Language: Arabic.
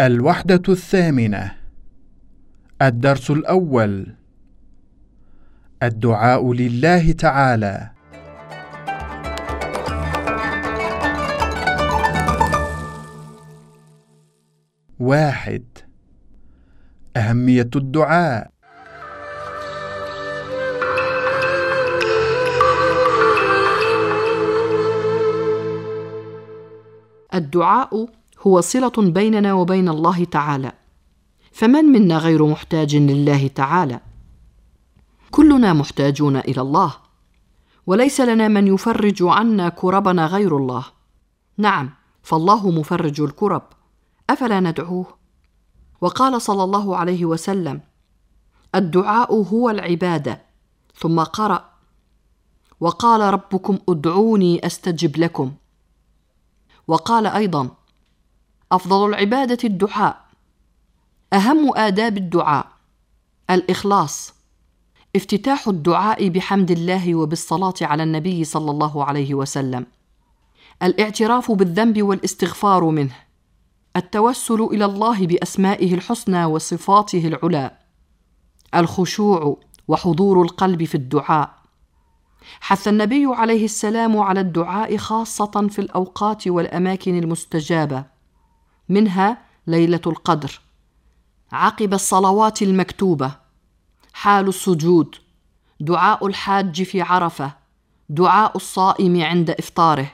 الوحدة الثامنة. الدرس الأول. الدعاء لله تعالى. واحد. أهمية الدعاء. الدعاء هو صلة بيننا وبين الله تعالى. فمن منا غير محتاج لله تعالى؟ كلنا محتاجون إلى الله. وليس لنا من يفرج عنا كربنا غير الله. نعم فالله مفرج الكرب. أفلا ندعوه؟ وقال صلى الله عليه وسلم الدعاء هو العبادة. ثم قرأ وقال ربكم ادعوني أستجب لكم. وقال أيضا أفضل العبادة الدعاء. أهم آداب الدعاء الإخلاص. افتتاح الدعاء بحمد الله وبالصلاة على النبي صلى الله عليه وسلم. الاعتراف بالذنب والاستغفار منه. التوسل إلى الله بأسمائه الحسنى وصفاته العلى. الخشوع وحضور القلب في الدعاء. حث النبي عليه السلام على الدعاء خاصة في الأوقات والأماكن المستجابة. منها ليلة القدر. عقب الصلوات المكتوبة. حال السجود. دعاء الحاج في عرفة. دعاء الصائم عند إفطاره.